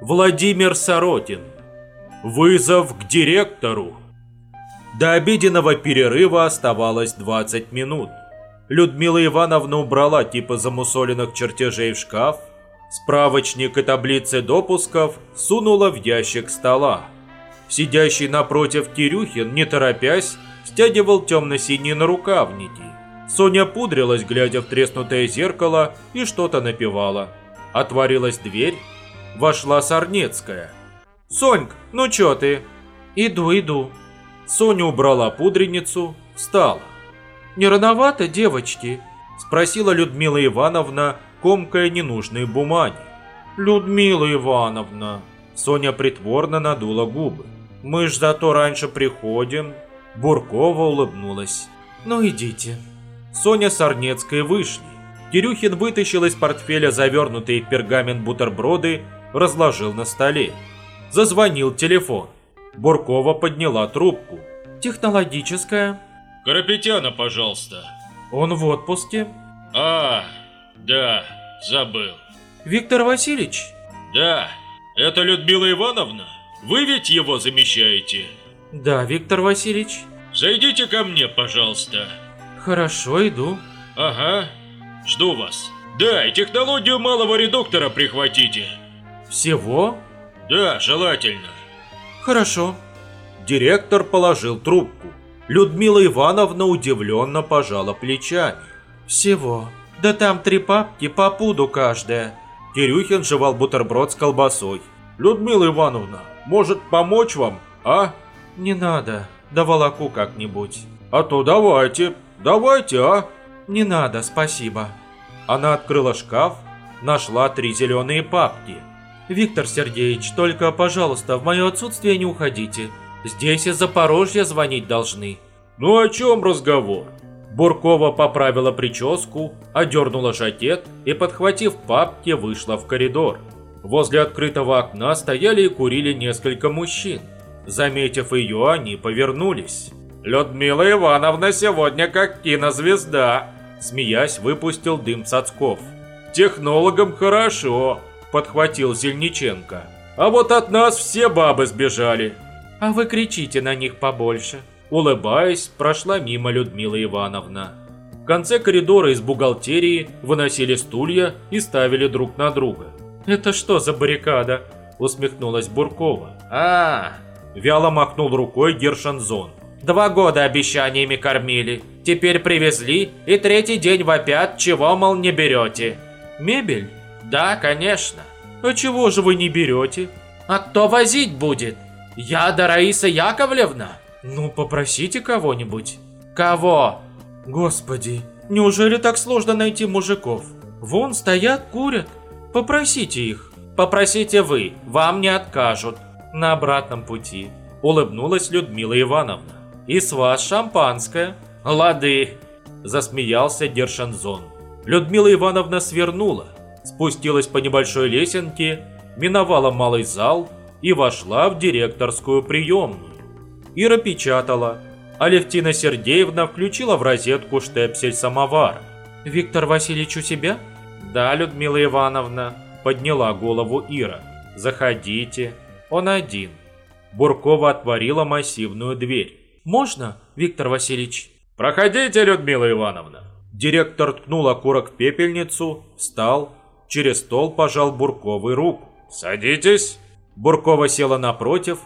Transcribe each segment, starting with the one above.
Владимир Соротин. Вызов к директору. До обеденного перерыва оставалось 20 минут. Людмила Ивановна убрала типы замусоленных чертежей в шкаф, справочник и таблицы допусков сунула в ящик стола. Сидящий напротив Кирюхин, не торопясь, стягивал темно-синие нарукавники. Соня пудрилась, глядя в треснутое зеркало, и что-то напевала. Отворилась дверь, вошла Сорнецкая. «Соньк, ну чё ты?» «Иду, иду». Соня убрала пудреницу, встала. «Не рановато, девочки?» Спросила Людмила Ивановна, комкая ненужные бумаги. «Людмила Ивановна...» Соня притворно надула губы. «Мы ж зато раньше приходим». Буркова улыбнулась. «Ну идите». Соня с Арнецкой вышли. Кирюхин вытащил из портфеля завернутые в пергамент бутерброды, разложил на столе. Зазвонил телефон. Буркова подняла трубку. «Технологическая». Карапетяна, пожалуйста. «Он в отпуске». А, да, забыл. «Виктор Васильевич?» Да, это Людмила Ивановна? Вы ведь его замещаете? «Да, Виктор Васильевич». Зайдите ко мне, пожалуйста. «Хорошо, иду». Ага, жду вас. Да, и технологию малого редуктора прихватите. «Всего?» Да, желательно. «Хорошо». Директор положил трубку. Людмила Ивановна удивленно пожала плечами. «Всего? Да там три папки по пуду каждая». Кирюхин жевал бутерброд с колбасой. «Людмила Ивановна, может помочь вам, а?» «Не надо, да волоку как-нибудь». «А то давайте, давайте, а?» «Не надо, спасибо». Она открыла шкаф, нашла три зеленые папки. «Виктор Сергеевич, только, пожалуйста, в мое отсутствие не уходите. Здесь из Запорожья звонить должны». «Ну о чем разговор?» Буркова поправила прическу, одернула жакет и, подхватив папки, вышла в коридор. Возле открытого окна стояли и курили несколько мужчин. Заметив ее, они повернулись. «Людмила Ивановна сегодня как кинозвезда!» Смеясь, выпустил дым Цацков. «Технологам хорошо!» Подхватил Зельниченко. «А вот от нас все бабы сбежали!» «А вы кричите на них побольше!» Улыбаясь, прошла мимо Людмила Ивановна. В конце коридора из бухгалтерии выносили стулья и ставили друг на друга. «Это что за баррикада?» – усмехнулась Буркова. а вяло махнул рукой Гершанзон. «Два года обещаниями кормили. Теперь привезли, и третий день вопят, чего, мол, не берете». «Мебель?» «Да, конечно». «А чего же вы не берете?» «А кто возить будет? Я да Раиса Яковлевна?» «Ну, попросите кого-нибудь». «Кого?» «Господи, неужели так сложно найти мужиков? Вон стоят, курят. Попросите их». «Попросите вы, вам не откажут». «На обратном пути», — улыбнулась Людмила Ивановна. «И с вас шампанское». «Лады», — засмеялся Дершанзон. Людмила Ивановна свернула, спустилась по небольшой лесенке, миновала малый зал и вошла в директорскую приемную. Ира печатала. Алевтина Сергеевна включила в розетку штепсель самовара. «Виктор Васильевич у себя?» «Да, Людмила Ивановна», – подняла голову Ира. «Заходите. Он один». Буркова отворила массивную дверь. «Можно, Виктор Васильевич?» «Проходите, Людмила Ивановна». Директор ткнул окурок в пепельницу, встал, через стол пожал Бурковой руку. «Садитесь». Буркова села напротив,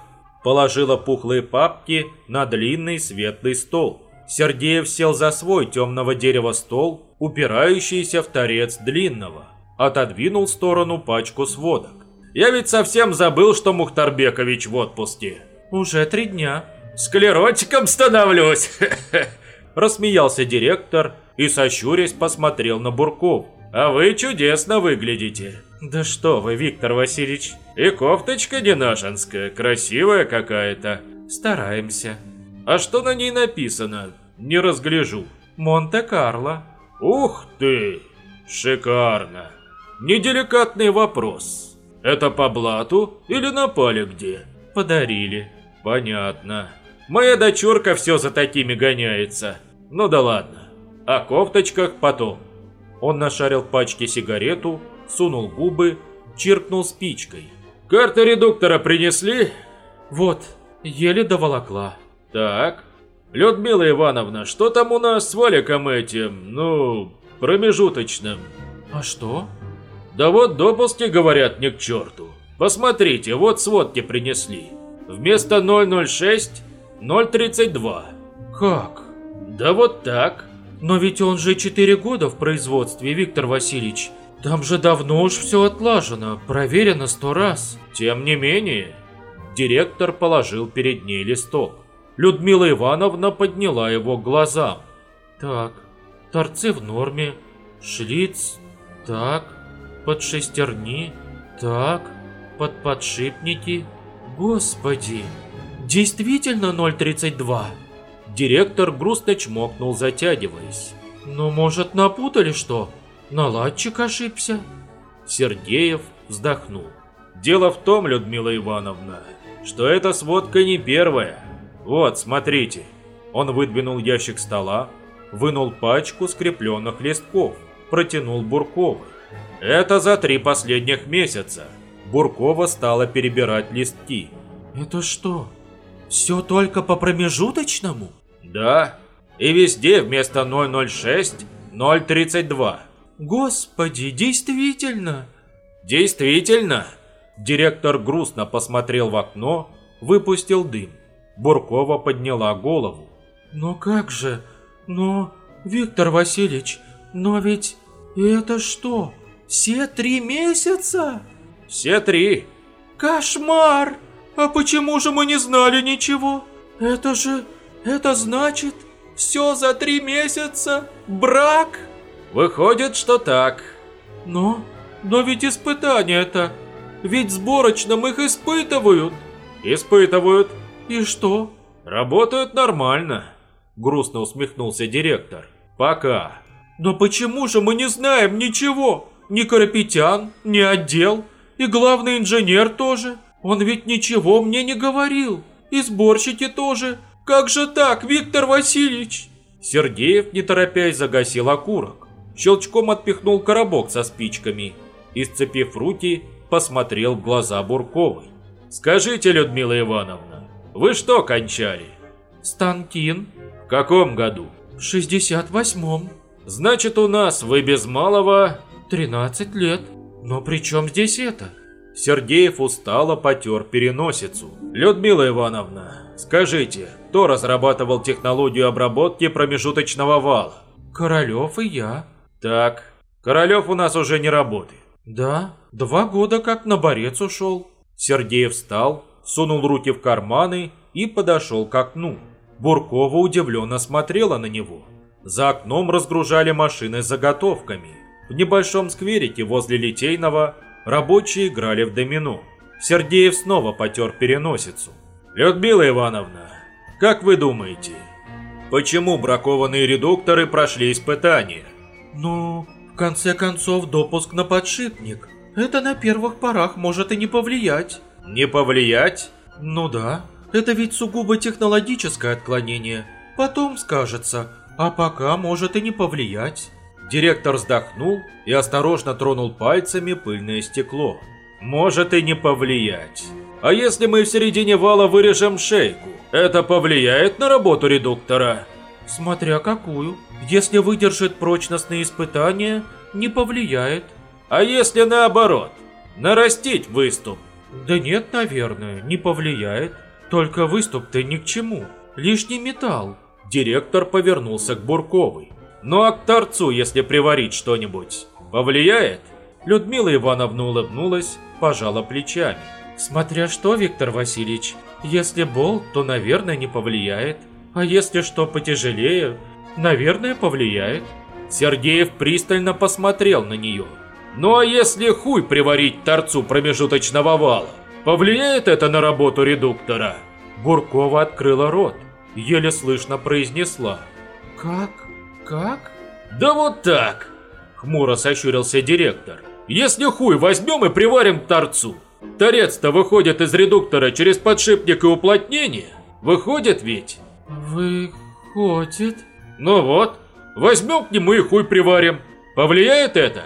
положила пухлые папки на длинный светлый стол. Сергеев сел за свой темного дерева стол, упирающийся в торец длинного. Отодвинул в сторону пачку сводок. «Я ведь совсем забыл, что Мухтарбекович в отпуске». «Уже три дня». «Склеротиком становлюсь!» Рассмеялся директор и, сощурясь, посмотрел на Бурков. «А вы чудесно выглядите». «Да что вы, Виктор Васильевич!» «И кофточка не нашинская, красивая какая-то». «Стараемся». «А что на ней написано? Не разгляжу». «Монте-Карло». «Ух ты! Шикарно!» «Неделикатный вопрос. Это по блату или напали где?» «Подарили». «Понятно. Моя дочурка все за такими гоняется. Ну да ладно. О кофточках потом». Он нашарил пачки сигарету, сунул губы, чиркнул спичкой. Карты редуктора принесли? Вот, еле доволокла. Так. Людмила Ивановна, что там у нас с валиком этим, ну, промежуточным? А что? Да вот допуски, говорят, не к черту. Посмотрите, вот сводки принесли. Вместо 006 032. Как? Да вот так. Но ведь он же 4 года в производстве, Виктор Васильевич. Там же давно уж все отлажено, проверено сто раз. Тем не менее, директор положил перед ней листок. Людмила Ивановна подняла его к глазам. Так, торцы в норме, шлиц, так, под шестерни, так, под подшипники. Господи, действительно 032? Директор грустно чмокнул, затягиваясь. Ну, может, напутали что? Наладчик ошибся. Сергеев вздохнул. Дело в том, Людмила Ивановна, что эта сводка не первая. Вот, смотрите. Он выдвинул ящик стола, вынул пачку скрепленных листков, протянул Бурковой. Это за три последних месяца. Буркова стала перебирать листки. Это что, все только по промежуточному? Да, и везде вместо 006 032. Господи, действительно. Действительно. Директор грустно посмотрел в окно, выпустил дым. Буркова подняла голову. «Но как же? Но, Виктор Васильевич, но ведь это что, все три месяца?» «Все три». «Кошмар! А почему же мы не знали ничего? Это же, это значит, все за три месяца? Брак?» «Выходит, что так». «Но, но ведь испытания-то, ведь сборочным их испытывают». «Испытывают». «И что?» «Работают нормально», – грустно усмехнулся директор. «Пока». «Но почему же мы не знаем ничего? Ни Карапетян, ни отдел, и главный инженер тоже. Он ведь ничего мне не говорил. И сборщики тоже. Как же так, Виктор Васильевич?» Сергеев, не торопясь, загасил окурок. Щелчком отпихнул коробок со спичками и, сцепив руки, посмотрел в глаза Бурковой. «Скажите, Людмила Ивановна, вы что кончали?» «Станкин». «В каком году?» «В 68-м». «Значит, у нас вы без малого...» «13 лет. Но при чем здесь это?» Сергеев устало потер переносицу. «Людмила Ивановна, скажите, кто разрабатывал технологию обработки промежуточного вала?» «Королев и я». «Так, Королев у нас уже не работает». «Да, два года как на борец ушел». Сергеев встал, сунул руки в карманы и подошел к окну. Буркова удивленно смотрела на него. За окном разгружали машины с заготовками. В небольшом скверике возле Литейного рабочие играли в домино. Сергеев снова потер переносицу. «Людмила Ивановна, как вы думаете, почему бракованные редукторы прошли испытания?» «Ну, в конце концов, допуск на подшипник. Это на первых порах может и не повлиять». «Не повлиять?» «Ну да, это ведь сугубо технологическое отклонение. Потом скажется, а пока может и не повлиять». Директор вздохнул и осторожно тронул пальцами пыльное стекло. «Может и не повлиять. А если мы в середине вала вырежем шейку, это повлияет на работу редуктора?» «Смотря какую. Если выдержит прочностные испытания, не повлияет». «А если наоборот? Нарастить выступ?» «Да нет, наверное, не повлияет. Только выступ-то ни к чему. Лишний металл». Директор повернулся к Бурковой. «Ну а к торцу, если приварить что-нибудь, повлияет?» Людмила Ивановна улыбнулась, пожала плечами. «Смотря что, Виктор Васильевич, если болт, то, наверное, не повлияет. А если что потяжелее, наверное, повлияет». Сергеев пристально посмотрел на нее. «Ну а если хуй приварить торцу промежуточного вала, повлияет это на работу редуктора?» Буркова открыла рот, еле слышно произнесла. «Как? Как?» «Да вот так!» Хмуро сощурился директор. «Если хуй возьмем и приварим к торцу, торец-то выходит из редуктора через подшипник и уплотнение? Выходит ведь?» «Выходит?» «Ну вот, возьмем к нему и хуй приварим. Повлияет это?»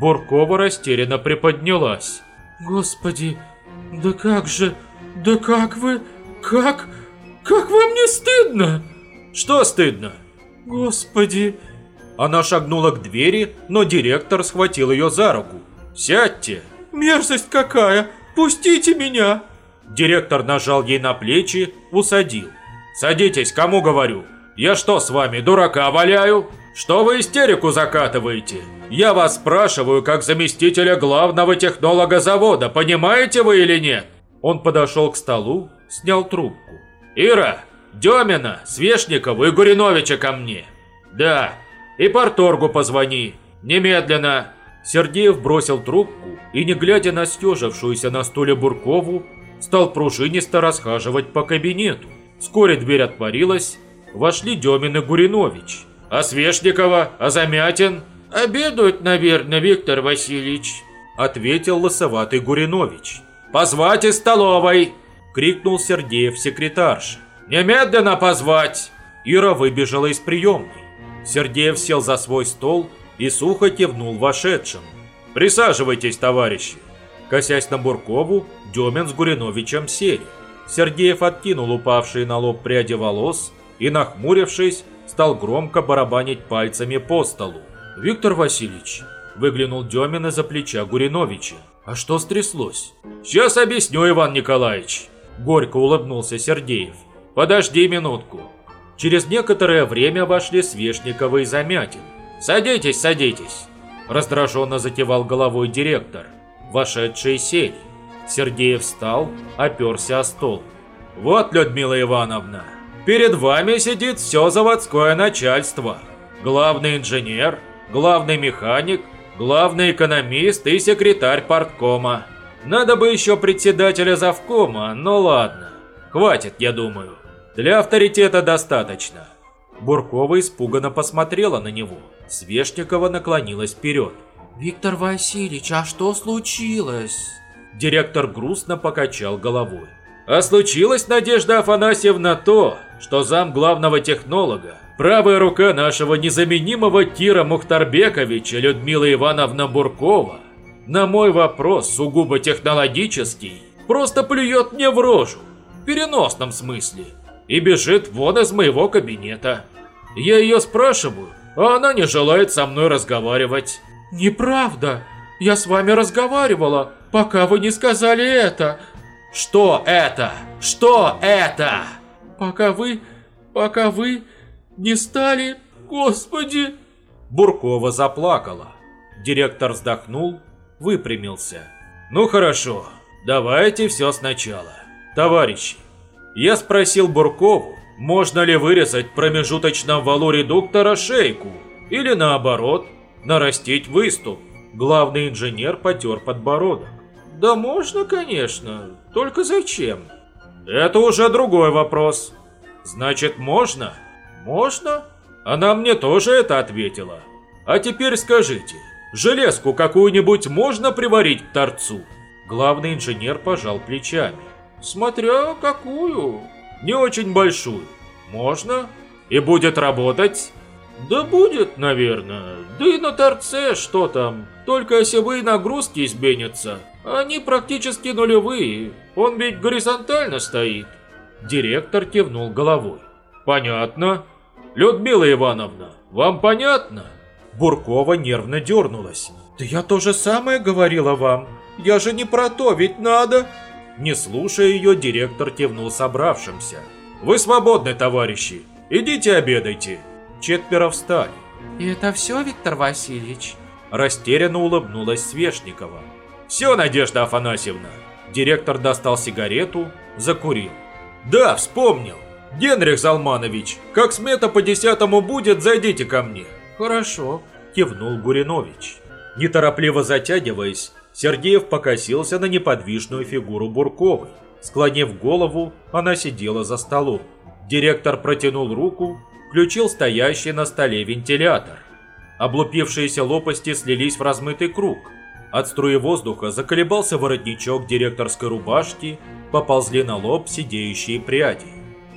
Буркова растерянно приподнялась. Господи, да как же, да как вы, как, как вам не стыдно? Что стыдно? Господи. Она шагнула к двери, но директор схватил ее за руку. «Сядьте!» «Мерзость какая! Пустите меня!» Директор нажал ей на плечи, усадил. «Садитесь, кому говорю? Я что с вами, дурака валяю? Что вы истерику закатываете? Я вас спрашиваю, как заместителя главного технолога завода, понимаете вы или нет?» Он подошел к столу, снял трубку. «Ира, Демина, Свешникова и Гуриновича ко мне!» «Да, и порторгу позвони, немедленно!» Сергеев бросил трубку и, не глядя на стежившуюся на стуле Буркову, стал пружинисто расхаживать по кабинету. Вскоре дверь отворилась, вошли Демин и Гуринович. «А Свешникова? А Замятин?» «Обедают, наверное, Виктор Васильевич», — ответил лысоватый Гуринович. «Позвать из столовой!» — крикнул Сергеев секретарше. «Немедленно позвать!» Ира выбежала из приемной. Сергеев сел за свой стол и сухо кивнул вошедшим. «Присаживайтесь, товарищи!» Косясь на Буркову, Демин с Гуриновичем сели. Сергеев откинул упавшие на лоб пряди волос и, нахмурившись, стал громко барабанить пальцами по столу. «Виктор Васильевич», – выглянул Демин из-за плеча Гуриновича. «А что стряслось?» «Сейчас объясню, Иван Николаевич», – горько улыбнулся Сергеев. «Подожди минутку». Через некоторое время вошли Свешникова и Замятин. «Садитесь, садитесь!» Раздраженно затевал головой директор. Вошедшие сели. Сергеев встал, оперся о стол. «Вот, Людмила Ивановна, перед вами сидит все заводское начальство. Главный инженер, главный механик, главный экономист и секретарь парткома. Надо бы еще председателя завкома, но ладно. Хватит, я думаю. Для авторитета достаточно». Буркова испуганно посмотрела на него. Свешникова наклонилась вперед. «Виктор Васильевич, а что случилось?» Директор грустно покачал головой. А случилось, Надежда Афанасьевна, то, что зам главного технолога, правая рука нашего незаменимого Кира Мухтарбековича Людмила Ивановна Буркова, на мой вопрос сугубо технологический, просто плюет мне в рожу, в переносном смысле, и бежит вон из моего кабинета. Я ее спрашиваю, а она не желает со мной разговаривать. «Неправда! Я с вами разговаривала, пока вы не сказали это!» «Что это? Что это?» «Пока вы... пока вы не стали... Господи!» Буркова заплакала. Директор вздохнул, выпрямился. «Ну хорошо, давайте все сначала. Товарищи, я спросил Буркову, можно ли вырезать в промежуточном валу редуктора шейку, или наоборот, нарастить выступ. Главный инженер потер подбородок. Да можно, конечно, только зачем? Это уже другой вопрос. Значит, можно? Можно? Она мне тоже это ответила. А теперь скажите, железку какую-нибудь можно приварить к торцу? Главный инженер пожал плечами. Смотря какую. Не очень большую. Можно? И будет работать? Да будет, наверное. Да и на торце что там. Только осевые нагрузки изменятся. Они практически нулевые. Он ведь горизонтально стоит. Директор кивнул головой. Понятно. Людмила Ивановна, вам понятно? Буркова нервно дернулась. Да я то же самое говорила вам. Я же не про то, ведь надо. Не слушая ее, директор кивнул собравшимся. Вы свободны, товарищи. Идите обедайте. Четверо встали. «И это все, Виктор Васильевич?» Растерянно улыбнулась Свешникова. «Все, Надежда Афанасьевна!» Директор достал сигарету, закурил. «Да, вспомнил! Генрих Залманович, как смета по десятому будет, зайдите ко мне!» «Хорошо», – кивнул Гуринович. Неторопливо затягиваясь, Сергеев покосился на неподвижную фигуру Бурковой. Склонив голову, она сидела за столом. Директор протянул руку включил стоящий на столе вентилятор. Облупившиеся лопасти слились в размытый круг. От струи воздуха заколебался воротничок директорской рубашки, поползли на лоб сидеющие пряди.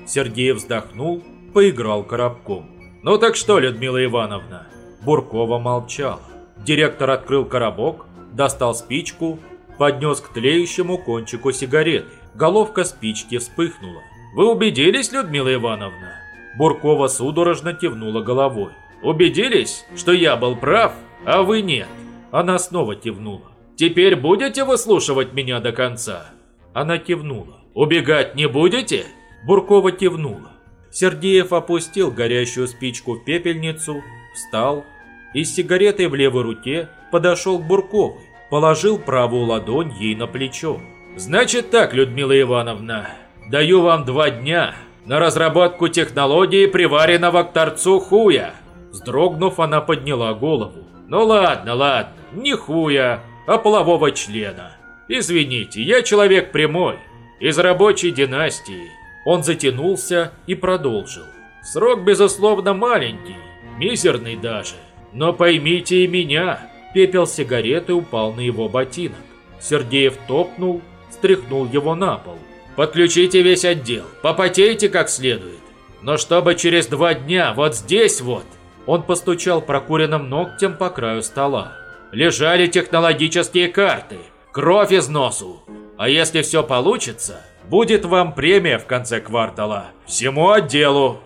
Сергей вздохнул, поиграл коробком. «Ну так что, Людмила Ивановна?» Буркова молчала. Директор открыл коробок, достал спичку, поднес к тлеющему кончику сигареты. Головка спички вспыхнула. «Вы убедились, Людмила Ивановна?» Буркова судорожно кивнула головой. «Убедились, что я был прав, а вы нет?» Она снова кивнула. «Теперь будете выслушивать меня до конца?» Она кивнула. «Убегать не будете?» Буркова кивнула. Сергеев опустил горящую спичку в пепельницу, встал и с сигаретой в левой руке подошел к Бурковой, положил правую ладонь ей на плечо. «Значит так, Людмила Ивановна, даю вам два дня на разработку технологии приваренного к торцу хуя». Сдрогнув, она подняла голову. «Ну ладно, ладно, не хуя, а полового члена. Извините, я человек прямой, из рабочей династии». Он затянулся и продолжил. «Срок, безусловно, маленький, мизерный даже. Но поймите и меня». Пепел сигареты упал на его ботинок. Сергеев топнул, стряхнул его на пол. «Подключите весь отдел, попотейте как следует. Но чтобы через два дня вот здесь вот...» Он постучал прокуренным ногтем по краю стола. «Лежали технологические карты, кровь из носу. А если все получится, будет вам премия в конце квартала. Всему отделу!»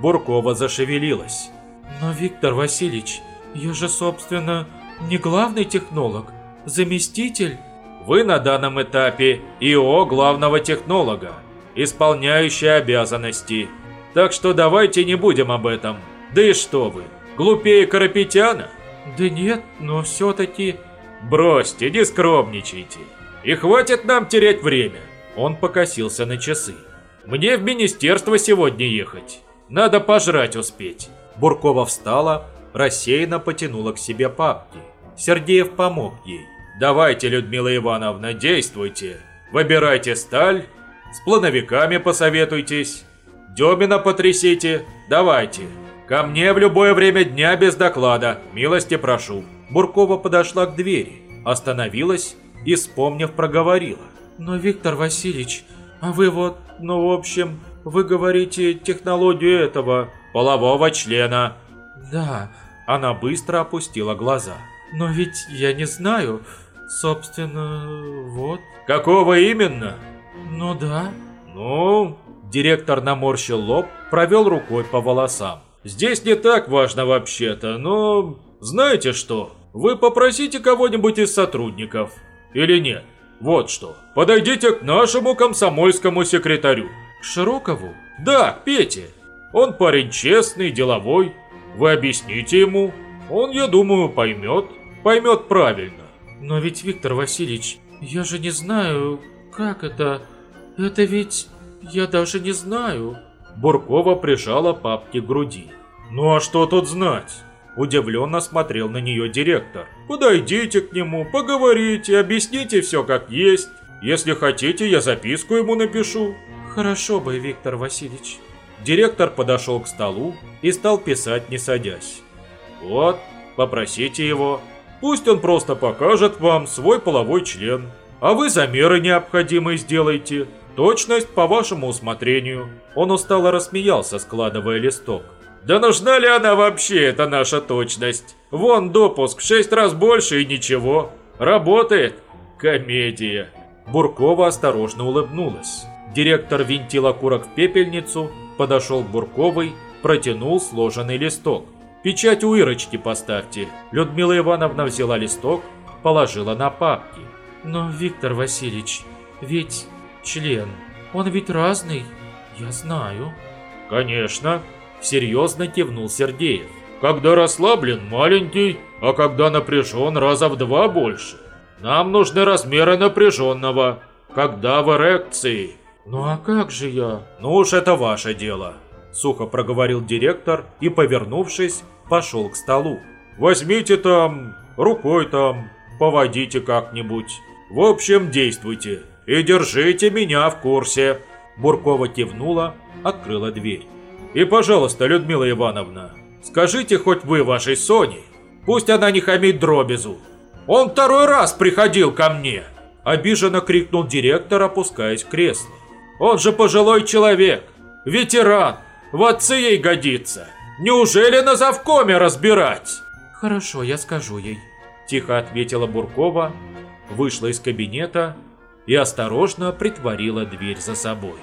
Буркова зашевелилась. «Но, Виктор Васильевич, я же, собственно, не главный технолог, заместитель». Вы на данном этапе ИО главного технолога, исполняющий обязанности. Так что давайте не будем об этом. Да и что вы, глупее Карапетяна? Да нет, но все-таки... Бросьте, не скромничайте. И хватит нам терять время. Он покосился на часы. Мне в министерство сегодня ехать. Надо пожрать успеть. Буркова встала, рассеянно потянула к себе папки. Сергеев помог ей. Давайте, Людмила Ивановна, действуйте. Выбирайте сталь, с плановиками посоветуйтесь. Демина потрясите, давайте. Ко мне в любое время дня без доклада, милости прошу. Буркова подошла к двери, остановилась и, вспомнив, проговорила. Но, Виктор Васильевич, а вы вот, ну, в общем, вы говорите технологию этого... Полового члена. Да. Она быстро опустила глаза. Но ведь я не знаю, Собственно, вот. Какого именно? Ну да. Ну, директор наморщил лоб, провел рукой по волосам. Здесь не так важно вообще-то, но... Знаете что? Вы попросите кого-нибудь из сотрудников. Или нет? Вот что. Подойдите к нашему комсомольскому секретарю. К Широкову? Да, к Пете. Он парень честный, деловой. Вы объясните ему. Он, я думаю, поймет. Поймет правильно. Но ведь, Виктор Васильевич, я же не знаю, как это... Это ведь... Я даже не знаю. Буркова прижала папки к груди. Ну а что тут знать? Удивленно смотрел на нее директор. Подойдите к нему, поговорите, объясните все как есть. Если хотите, я записку ему напишу. Хорошо бы, Виктор Васильевич. Директор подошел к столу и стал писать, не садясь. Вот, попросите его, Пусть он просто покажет вам свой половой член, а вы замеры необходимые сделайте. Точность по вашему усмотрению. Он устало рассмеялся, складывая листок. Да нужна ли она вообще, эта наша точность? Вон допуск в шесть раз больше и ничего. Работает? Комедия. Буркова осторожно улыбнулась. Директор винтил окурок в пепельницу, подошел к Бурковой, протянул сложенный листок. Печать у Ирочки поставьте. Людмила Ивановна взяла листок, положила на папки. Но, Виктор Васильевич, ведь член, он ведь разный, я знаю. Конечно, серьезно кивнул Сергеев. Когда расслаблен, маленький, а когда напряжен, раза в два больше. Нам нужны размеры напряженного, когда в эрекции. Ну а как же я? Ну уж это ваше дело. Сухо проговорил директор и, повернувшись, пошел к столу. «Возьмите там, рукой там, поводите как-нибудь. В общем, действуйте и держите меня в курсе». Буркова кивнула, открыла дверь. «И, пожалуйста, Людмила Ивановна, скажите хоть вы вашей Соне, пусть она не хамит дробезу. Он второй раз приходил ко мне!» Обиженно крикнул директор, опускаясь в кресло. «Он же пожилой человек, ветеран, в отцы ей годится. Неужели на завкоме разбирать? Хорошо, я скажу ей. Тихо ответила Буркова, вышла из кабинета и осторожно притворила дверь за собой.